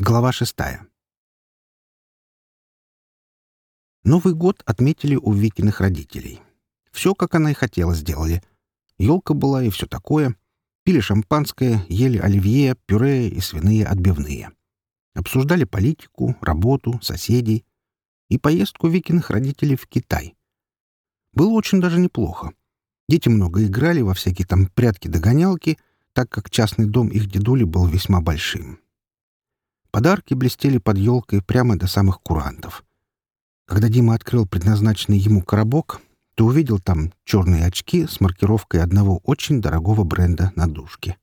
Глава шестая. Новый год отметили у Викиных родителей. Все, как она и хотела, сделали. Елка была и все такое. Пили шампанское, ели оливье, пюре и свиные отбивные. Обсуждали политику, работу, соседей и поездку Викиных родителей в Китай. Было очень даже неплохо. Дети много играли во всякие там прятки-догонялки, так как частный дом их дедули был весьма большим. Подарки блестели под елкой прямо до самых курантов. Когда Дима открыл предназначенный ему коробок, то увидел там черные очки с маркировкой одного очень дорогого бренда на дужке.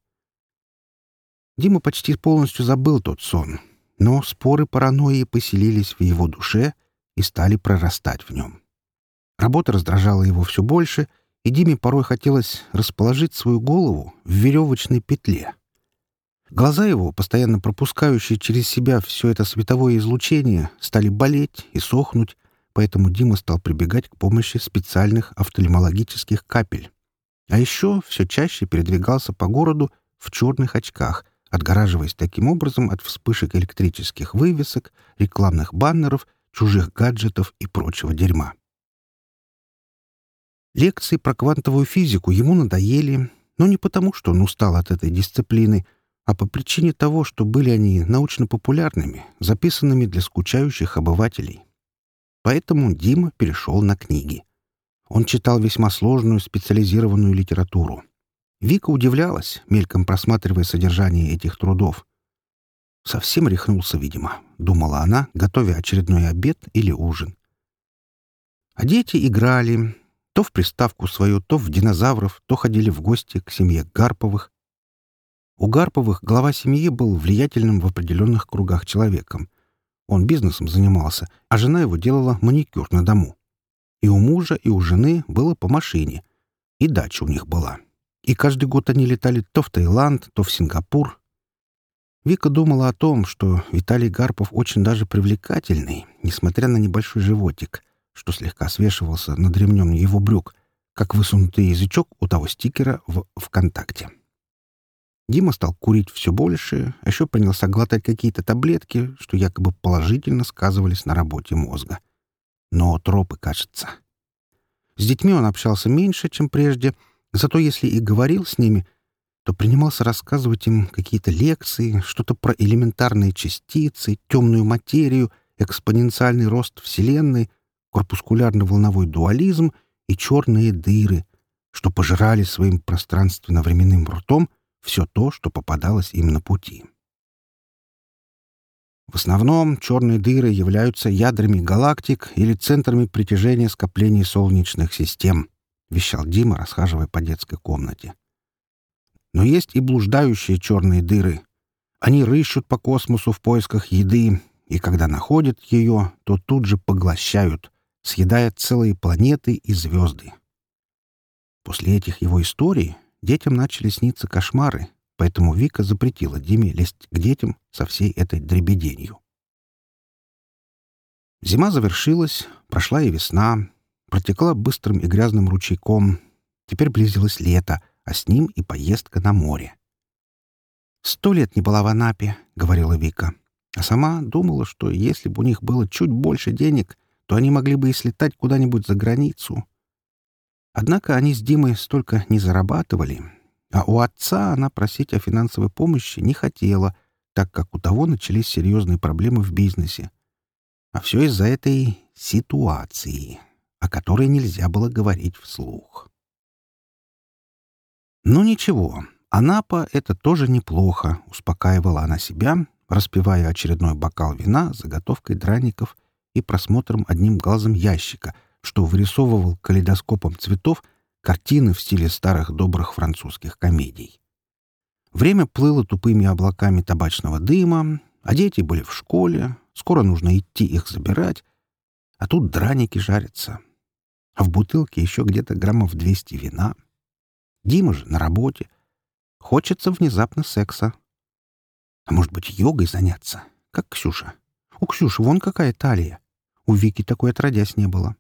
Дима почти полностью забыл тот сон, но споры паранойи поселились в его душе и стали прорастать в нем. Работа раздражала его все больше, и Диме порой хотелось расположить свою голову в веревочной петле — Глаза его, постоянно пропускающие через себя все это световое излучение, стали болеть и сохнуть, поэтому Дима стал прибегать к помощи специальных офтальмологических капель. А еще все чаще передвигался по городу в черных очках, отгораживаясь таким образом от вспышек электрических вывесок, рекламных баннеров, чужих гаджетов и прочего дерьма. Лекции про квантовую физику ему надоели, но не потому, что он устал от этой дисциплины, а по причине того, что были они научно-популярными, записанными для скучающих обывателей. Поэтому Дима перешел на книги. Он читал весьма сложную специализированную литературу. Вика удивлялась, мельком просматривая содержание этих трудов. «Совсем рехнулся, видимо», — думала она, готовя очередной обед или ужин. А дети играли, то в приставку свою, то в динозавров, то ходили в гости к семье Гарповых, у Гарповых глава семьи был влиятельным в определенных кругах человеком. Он бизнесом занимался, а жена его делала маникюр на дому. И у мужа, и у жены было по машине. И дача у них была. И каждый год они летали то в Таиланд, то в Сингапур. Вика думала о том, что Виталий Гарпов очень даже привлекательный, несмотря на небольшой животик, что слегка свешивался над ремнем его брюк, как высунутый язычок у того стикера в ВКонтакте. Дима стал курить все больше, а еще принялся глотать какие-то таблетки, что якобы положительно сказывались на работе мозга. Но тропы, кажется. С детьми он общался меньше, чем прежде, зато если и говорил с ними, то принимался рассказывать им какие-то лекции, что-то про элементарные частицы, темную материю, экспоненциальный рост Вселенной, корпускулярно-волновой дуализм и черные дыры, что пожирали своим пространственно-временным ртом — все то, что попадалось им на пути. В основном черные дыры являются ядрами галактик или центрами притяжения скоплений солнечных систем, вещал Дима, расхаживая по детской комнате. Но есть и блуждающие черные дыры. Они рыщут по космосу в поисках еды, и когда находят ее, то тут же поглощают, съедая целые планеты и звезды. После этих его историй Детям начали сниться кошмары, поэтому Вика запретила Диме лезть к детям со всей этой дребеденью. Зима завершилась, прошла и весна, протекла быстрым и грязным ручейком. Теперь близилось лето, а с ним и поездка на море. «Сто лет не была в Анапе», — говорила Вика. А сама думала, что если бы у них было чуть больше денег, то они могли бы и слетать куда-нибудь за границу. Однако они с Димой столько не зарабатывали, а у отца она просить о финансовой помощи не хотела, так как у того начались серьезные проблемы в бизнесе. А все из-за этой ситуации, о которой нельзя было говорить вслух. Но ничего, Анапа — это тоже неплохо, успокаивала она себя, распивая очередной бокал вина заготовкой драников и просмотром одним глазом ящика — что вырисовывал калейдоскопом цветов картины в стиле старых добрых французских комедий. Время плыло тупыми облаками табачного дыма, а дети были в школе, скоро нужно идти их забирать, а тут драники жарятся. А в бутылке еще где-то граммов 200 вина. Дима же на работе. Хочется внезапно секса. А может быть, йогой заняться, как Ксюша? У Ксюши вон какая талия. У Вики такой отродясь не было.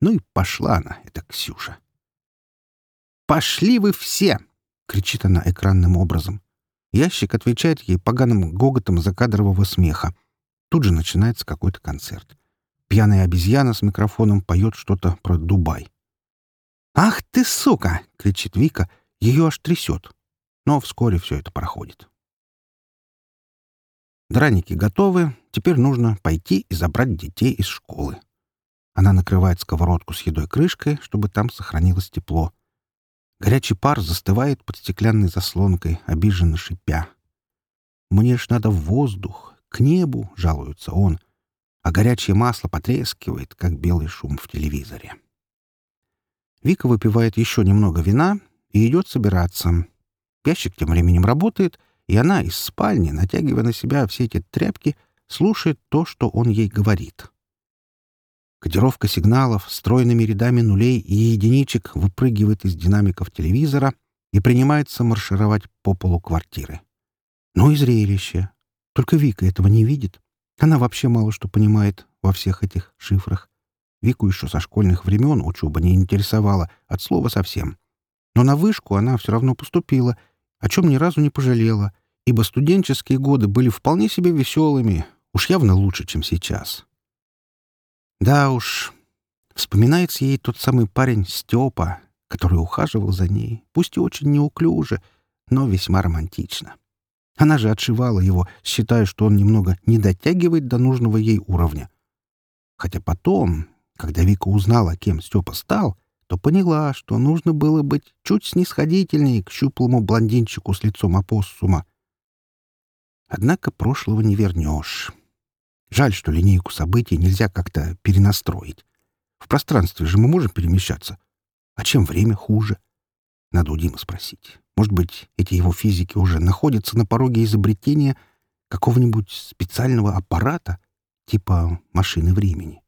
Ну и пошла она, эта Ксюша. «Пошли вы все!» — кричит она экранным образом. Ящик отвечает ей поганым гоготом закадрового смеха. Тут же начинается какой-то концерт. Пьяная обезьяна с микрофоном поет что-то про Дубай. «Ах ты, сука!» — кричит Вика. Ее аж трясет. Но вскоре все это проходит. Драники готовы. Теперь нужно пойти и забрать детей из школы. Она накрывает сковородку с едой крышкой, чтобы там сохранилось тепло. Горячий пар застывает под стеклянной заслонкой, обиженно шипя. «Мне ж надо в воздух, к небу», — жалуется он, а горячее масло потрескивает, как белый шум в телевизоре. Вика выпивает еще немного вина и идет собираться. Ящик тем временем работает, и она из спальни, натягивая на себя все эти тряпки, слушает то, что он ей говорит. Кодировка сигналов стройными рядами нулей и единичек выпрыгивает из динамиков телевизора и принимается маршировать по полу квартиры. Ну и зрелище. Только Вика этого не видит. Она вообще мало что понимает во всех этих шифрах. Вику еще со школьных времен учеба не интересовала, от слова совсем. Но на вышку она все равно поступила, о чем ни разу не пожалела, ибо студенческие годы были вполне себе веселыми, уж явно лучше, чем сейчас. Да уж, вспоминается ей тот самый парень Степа, который ухаживал за ней, пусть и очень неуклюже, но весьма романтично. Она же отшивала его, считая, что он немного не дотягивает до нужного ей уровня. Хотя потом, когда Вика узнала, кем Степа стал, то поняла, что нужно было быть чуть снисходительнее к щуплому блондинчику с лицом опоссума. Однако прошлого не вернешь. Жаль, что линейку событий нельзя как-то перенастроить. В пространстве же мы можем перемещаться. А чем время хуже? Надо у Димы спросить. Может быть, эти его физики уже находятся на пороге изобретения какого-нибудь специального аппарата, типа машины времени.